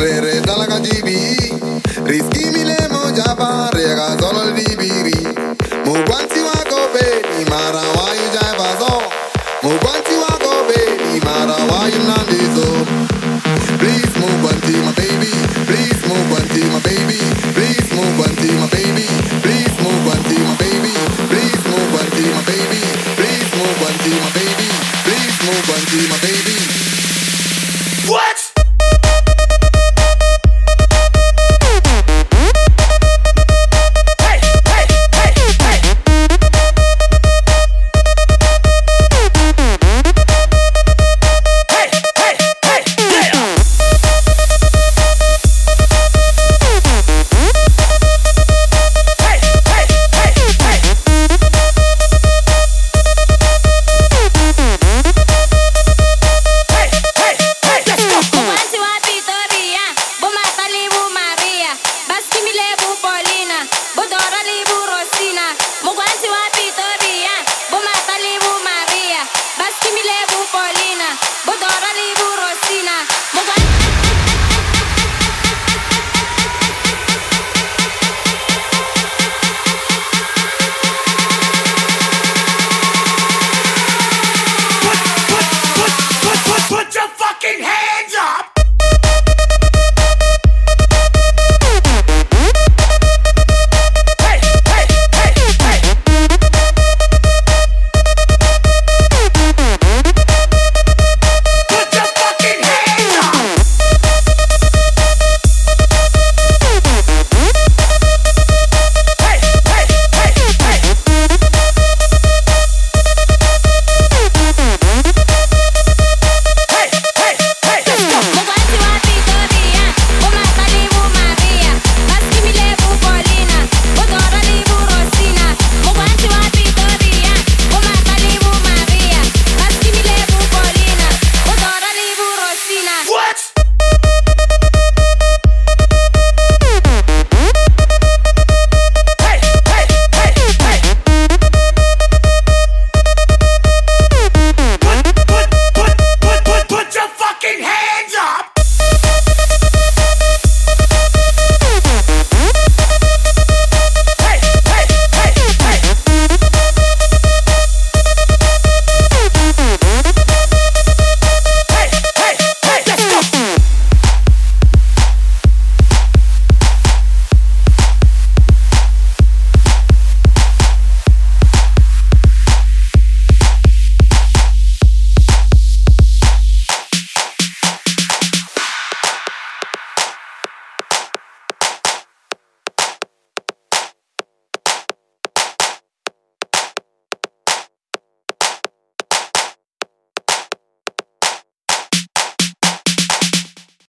Re correre dalla KGB Rischi mile mo già fa rega solo il bibiri. Mu quanti wa go beni mara wa yu già fa so Mu quanti wa go beni mara wa yu nandi Please mu quanti my baby. Please mu quanti